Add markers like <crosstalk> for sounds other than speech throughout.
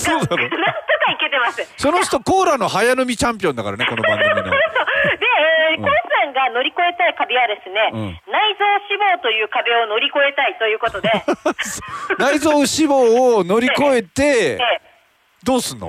そうなの？<laughs> なんとかいけてます。その人コーラの早飲みチャンピオンだからねこの番組の。<laughs> そうそう。で、えーうん。コンさんが乗り越えたい壁はですね、うん。内臓脂肪という壁を乗り越えたいということで、<laughs> 内臓脂肪を乗り越えてえどうすんの？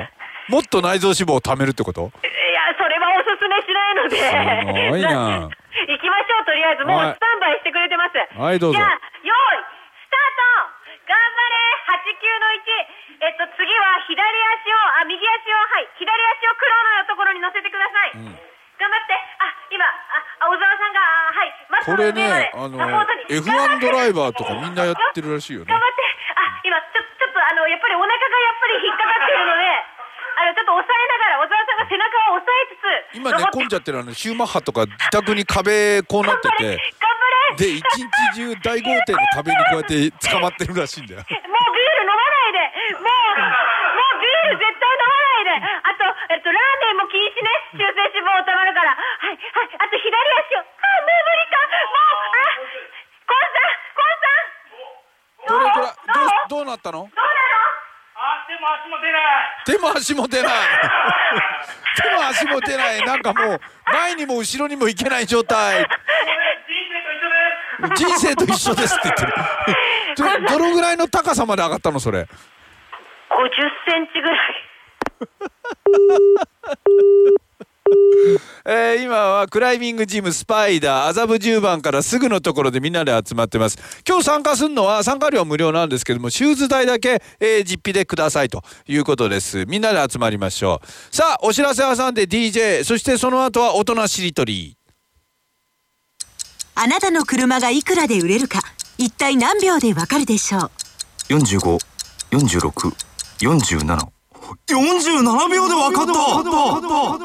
もっと内臓脂肪を貯めるってこと？ーいや、それはおすすめしないので、すごいな。行きましょう、とりあえず、もうはい。スタンバイしてくれてます。はいどうぞ。じゃあ、用意、スタート。頑張れ !8 級の1。えっと、次は左足を、あ、右足を、はい、左足を黒のところに乗せてください。ん。頑張って。あ、今、あ、あ小沢さんが、あはい、これねあのサポートに F1 ドライバーとかみんなやってるらしいよね。頑張って。あ、今、ちょ、ちょっと、あの、やっぱりお腹がやっぱり引っかかってるので、あの、ちょっと押さえながら、小沢さんが背中を押さえつつ、今寝込んじゃってるあのシューマッハとか自宅に壁こうなってて頑張れ。で一日中大豪邸の壁にこうやって捕まってるらしいんだよもうビール飲まないでもう、もうビール絶対飲まないであと、えっと、ラーメンも禁止ね中性脂肪たまるからはい、はい、あと左足をあ、もう無理かもう、あ、コンさんコンさんどれくらいどうどうどうなったの？どうなあでも足も出ない。手も足も出ない。手も足も出ない。<laughs> なんかもう前にも後ろにも行けない状態。人生と一緒です。って言ってる。<laughs> どのぐらいの高さまで上がったのそれ？の ?50 センチぐらい <laughs> <laughs> えー今はクライミングジムスパイダー麻布十番からすぐのところでみんなで集まってます。今日参加するのは参加料は無料なんですけどもシューズ代だけ、えー実費でくださいということです。みんなで集まりましょう。さあお知らせ挟んで DJ そしてその後は大人しりとり。あなたの車がいくらで売れるか一体何秒でわかるでしょう。45、46、47。47秒でわかった。そう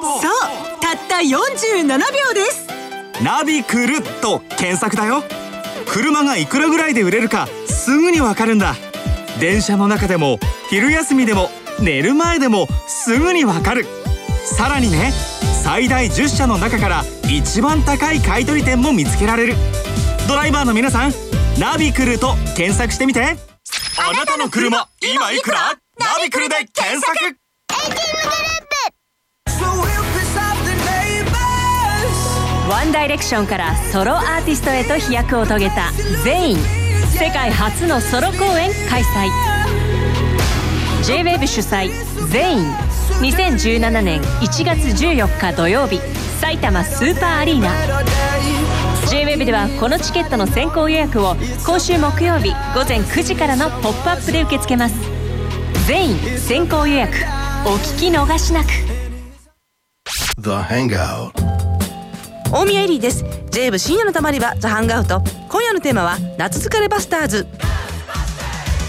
たった47秒です。ナビクルと検索だよ。車がいくらぐらいで売れるかすぐにわかるんだ。電車の中でも昼休みでも寝る前でもすぐにわかる。さらにね最大10社の中から一番高い買取店も見つけられる。ドライバーの皆さんナビクルと検索してみて。あなたの車今いくら？ナビクルで検索。ワンダイレクションからソロアーティストへと飛躍を遂げた全員世界初のソロ公演開催。J-WEB 主催全員2017年1月14日土曜日埼玉スーパーアリーナ。J-WEB ではこのチケットの先行予約を今週木曜日午前9時からの「ポップアップで受け付けます。全員先行予約。お聞き逃しなく。The Hangout. 大宮エリーです。j 部深夜のたまり場ザハンガウト今夜のテーマは夏疲れバスターズ。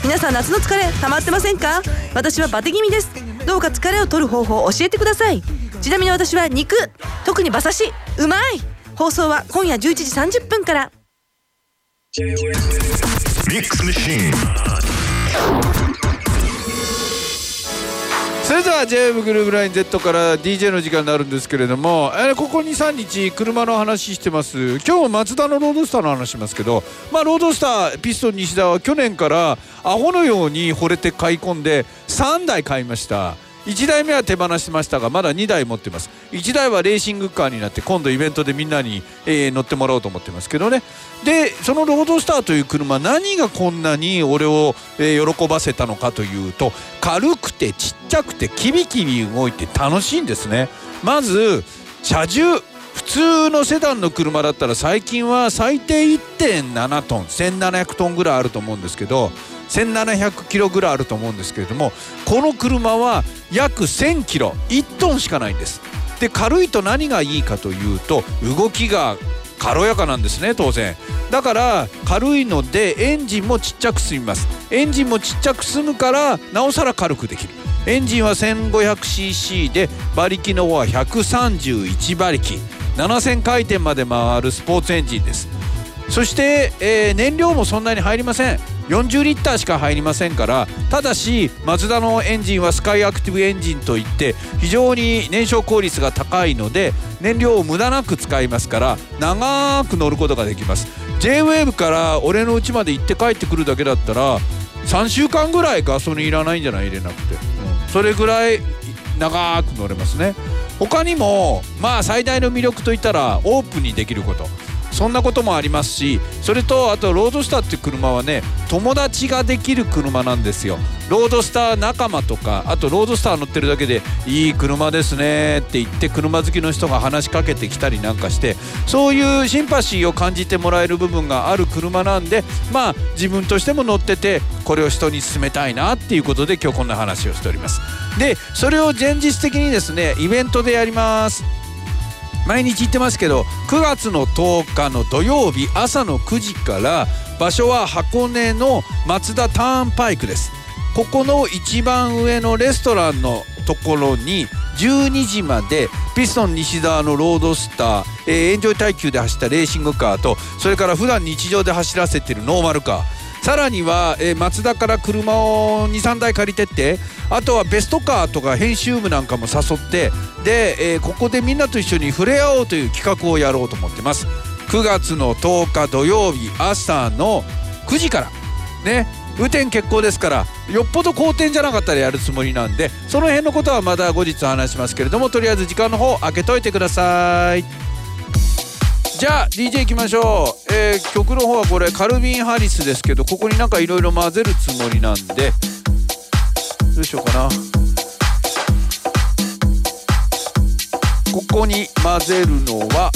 皆さん夏の疲れ溜まってませんか？私はバテ気味です。どうか疲れを取る方法を教えてください。ちなみに私は肉。特に馬刺し。うまい。放送は今夜11時30分から。Mix Machine. それでは JM グルーブライン Z から DJ の時間になるんですけれども、えーここ23日車の話してます。今日マツダのロードスターの話しますけどまあロードスターピストン西田は去年からアホのように惚れて買い込んで3台買いました。1台目は手放しましたがまだ2台持ってます。1台はレーシングカーになって今度イベントでみんなに、えー乗ってもらおうと思ってますけどね。でそのロードスターという車何がこんなに俺を、えー喜ばせたのかというと軽くてちっちゃくてキビキビ動いて楽しいんですね。まず車重普通のセダンの車だったら最近は最低1.7トン1700トンぐらいあると思うんですけど1700キロぐらいあると思うんですけれどもこの車は約1000キロ1トンしかないんです。で軽いと何がいいかというと動きが軽やかなんですね当然。だから軽いのでエンジンもちっちゃく済みます。エンジンもちっちゃく済むからなおさら軽くできる。エンジンは 1500cc で馬力の方は131馬力。7000回転まで回るスポーツエンジンです。そして、えー燃料もそんなに入りません。40リッターしか入りませんからただしマツダのエンジンはスカイアクティブエンジンといって非常に燃焼効率が高いので燃料を無駄なく使いますから長く乗ることができます。J-WAVE から俺の家まで行って帰ってくるだけだったら3週間ぐらいガソリンいらないんじゃない？入れなくて、うん。それぐらい長く乗れますね。他にもまあ最大の魅力といったらオープンにできること。そんなこともありますしそれとあとロードスターっていう車はね友達ができる車なんですよ。ロードスター仲間とかあとロードスター乗ってるだけでいい車ですねって言って車好きの人が話しかけてきたりなんかしてそういうシンパシーを感じてもらえる部分がある車なんでまあ自分としても乗っててこれを人に勧めたいなっていうことで今日こんな話をしております。でそれを前日的にですねイベントでやります。毎日言ってますけど9月の10日の土曜日朝の9時から場所は箱根のマツダターンパイクです。ここの一番上のレストランのところに12時までピストン西澤のロードスター、えーエンジョイ耐久で走ったレーシングカーとそれから普段日常で走らせてるノーマルカー。さらには、えーマツダから車を23台借りてってあとはベストカーとか編集部なんかも誘ってで、えーここでみんなと一緒に触れ合おうという企画をやろうと思ってます。9月の10日土曜日朝の9時からね雨天決行ですからよっぽど好天じゃなかったらやるつもりなんでその辺のことはまた後日話しますけれどもとりあえず時間の方開けといてください。じゃあ DJ いきましょう、えー曲の方はこれカルビン・ハリスですけどここになんかいろいろ混ぜるつもりなんで。どうしようかな。ここに混ぜるのは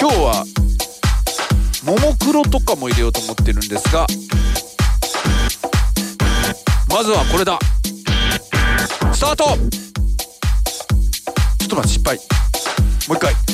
今日はももクロとかも入れようと思ってるんですがまずはこれだ。スタート。ちょっと待って失敗。もう一回。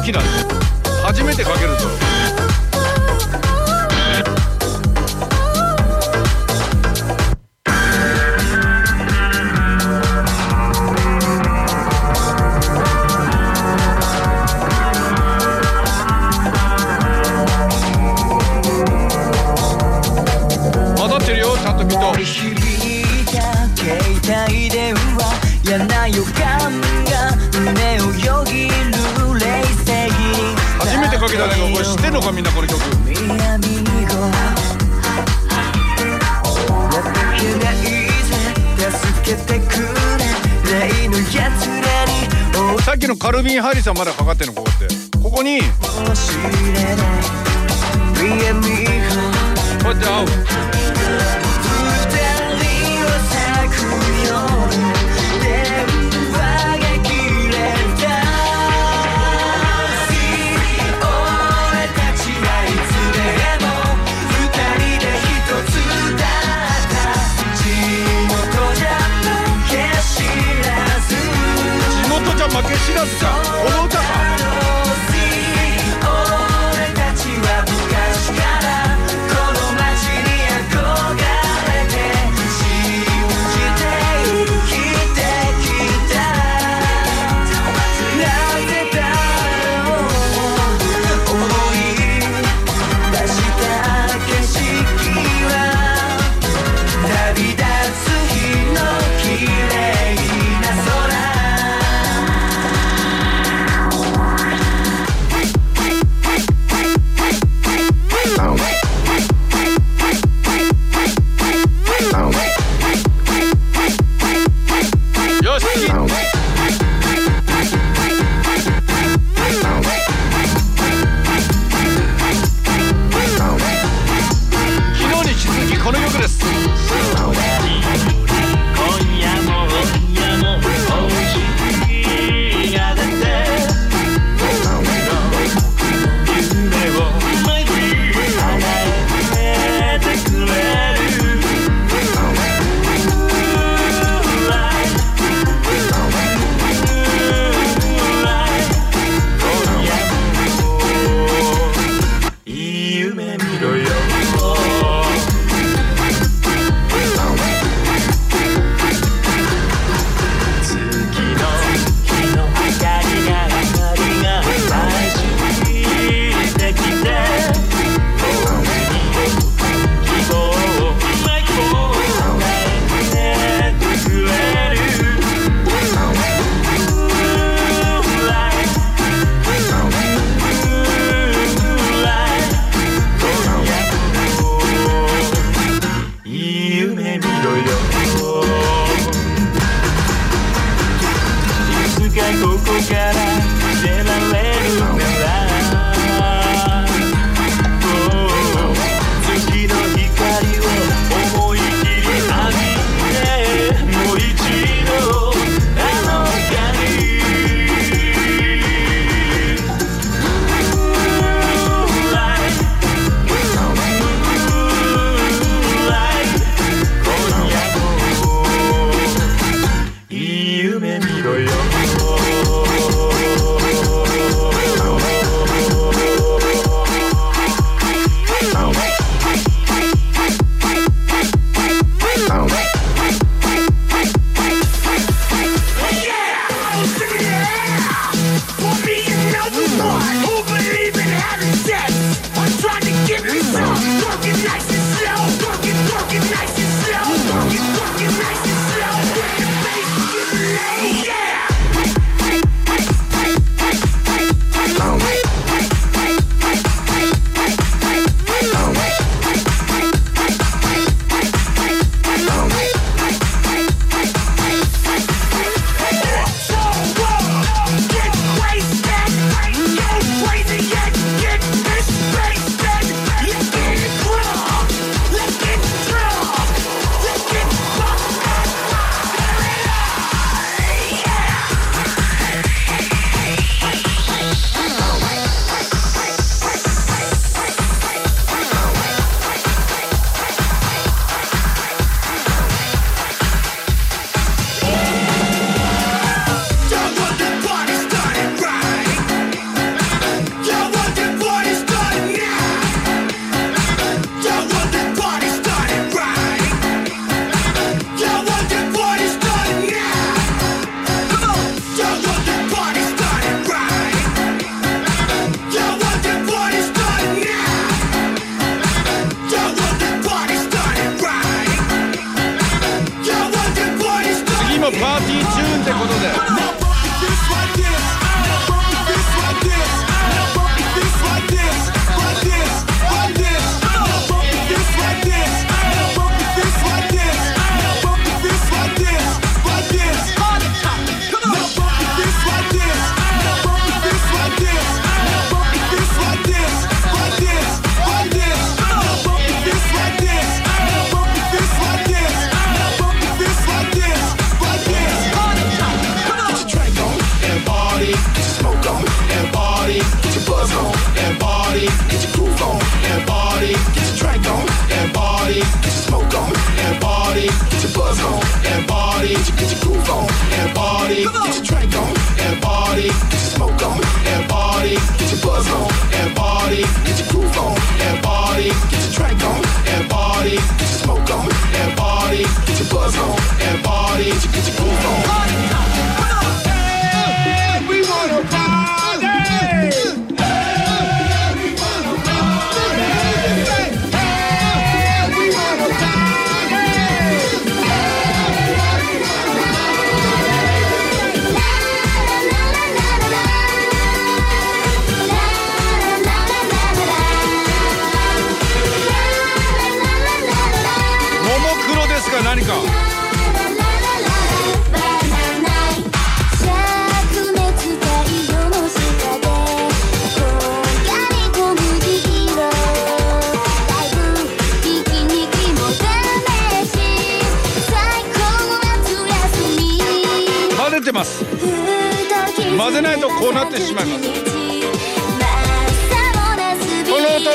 修二とアキラ初めてかけるぞ混ざってるよちゃんときっと響いた携帯電話嫌な予感が胸をよぎる初めてかけたねこれ知ってんのかみんなこの曲。さっきのカルビン・ハリスはまだかかってんのここって。ここにこうやって合う。負け知らずこの歌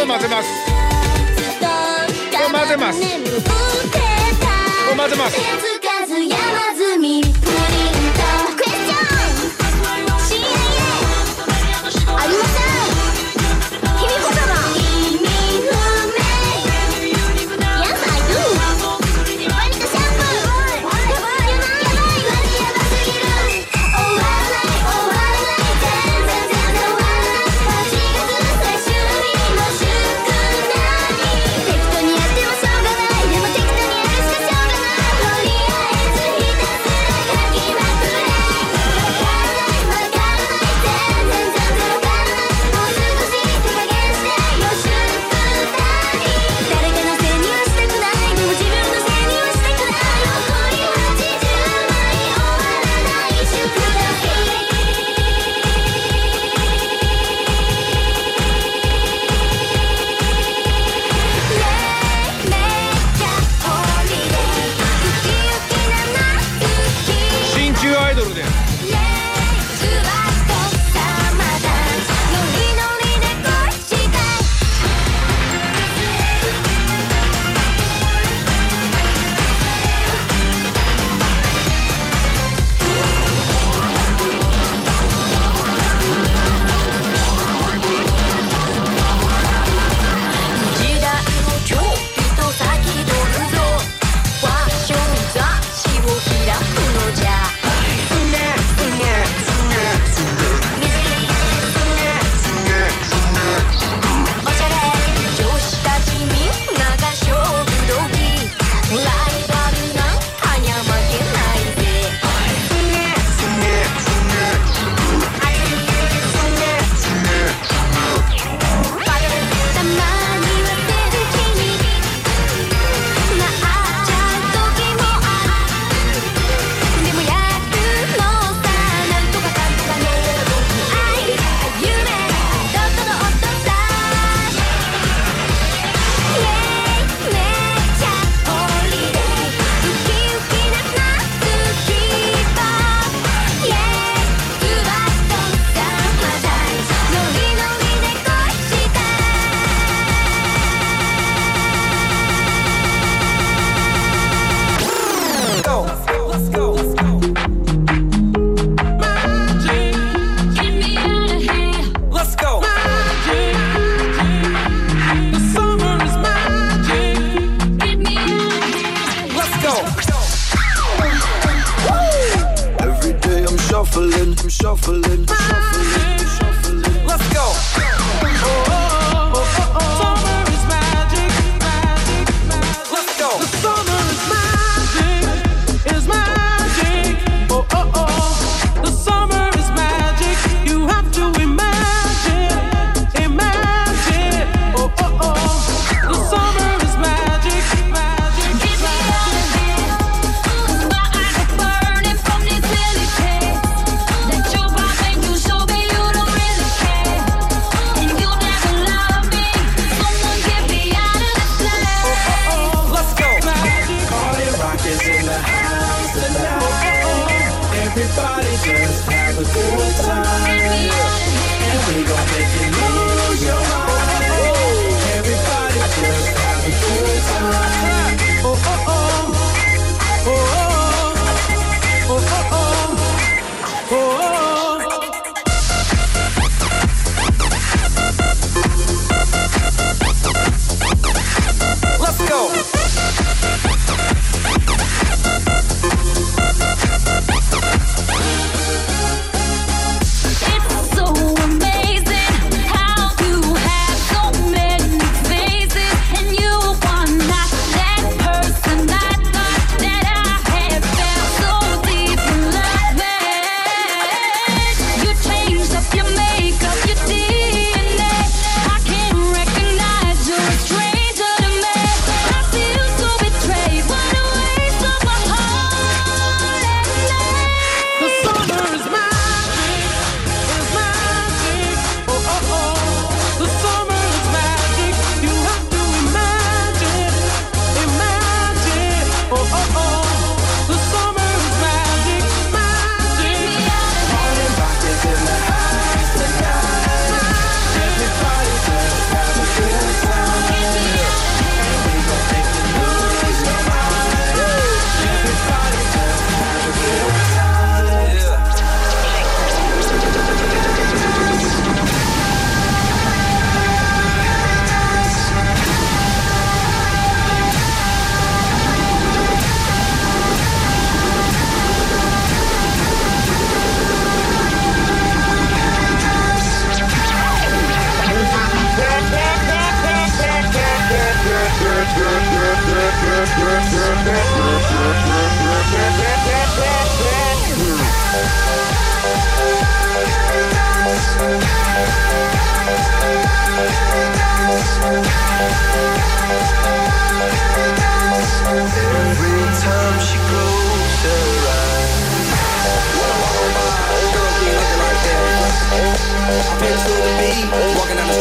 を混ぜます。こ混ぜます。混ぜます。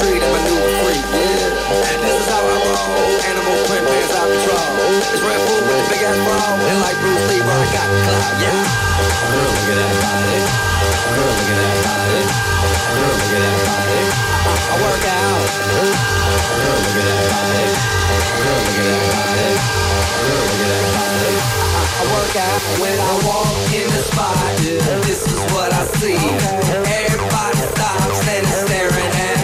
Walking down the street and maneuver free. Yeah, this is how I roll. Animal print pants out control. It's Red Bull with the big ass bra, and like Bruce Lee, I got the clout. Yeah. Girl, look at that body. Girl, look at that body. Girl, look at that body. I, work out. Girl, look at that body. Girl, look at that body. Girl, look at that body. I, I work out when I walk in the spot. This is what I see. Everybody stops and is staring at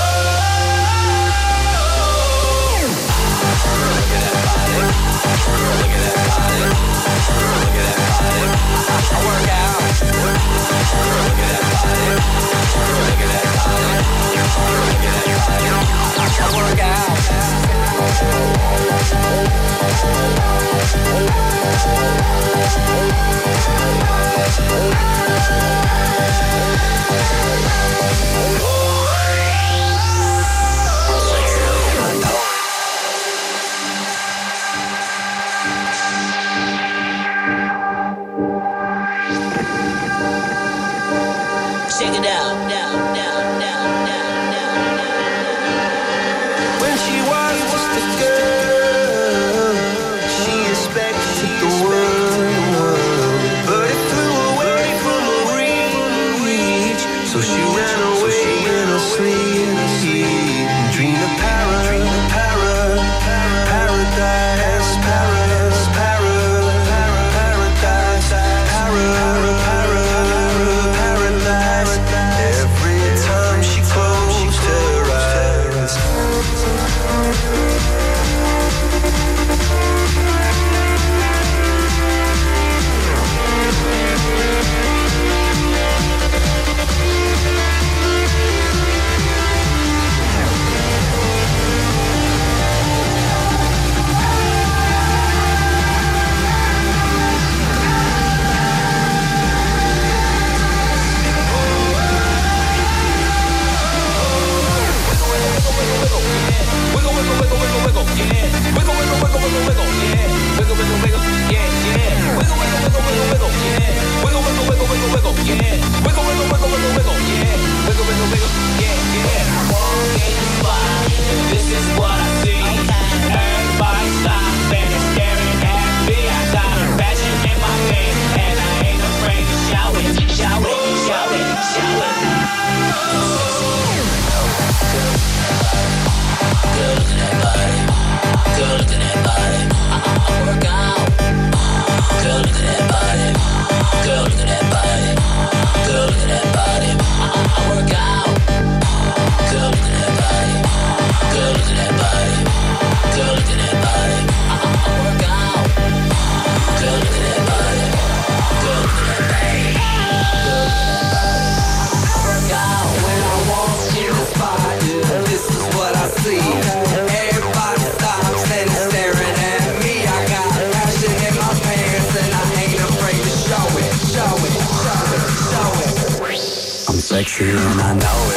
And I know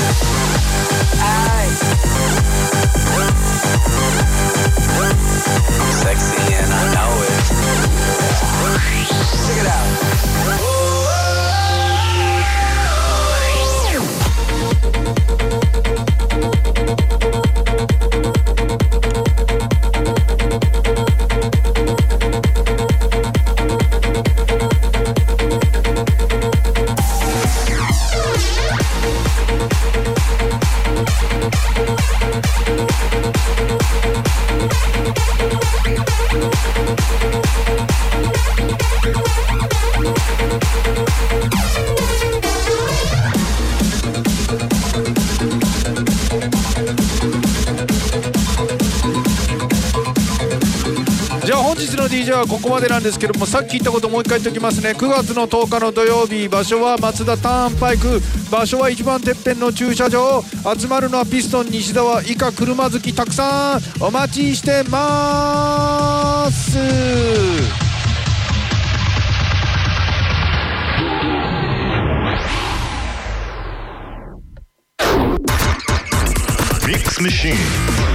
日の DJ はここまでなんですけどもさっき言ったこともう一回言っておきますね。9月の10日の土曜日場所は松田ターンパイク。場所は一番てっぺんの駐車場。集まるのはピストン西澤以下車好きたくさんお待ちしてます。ミックスマシン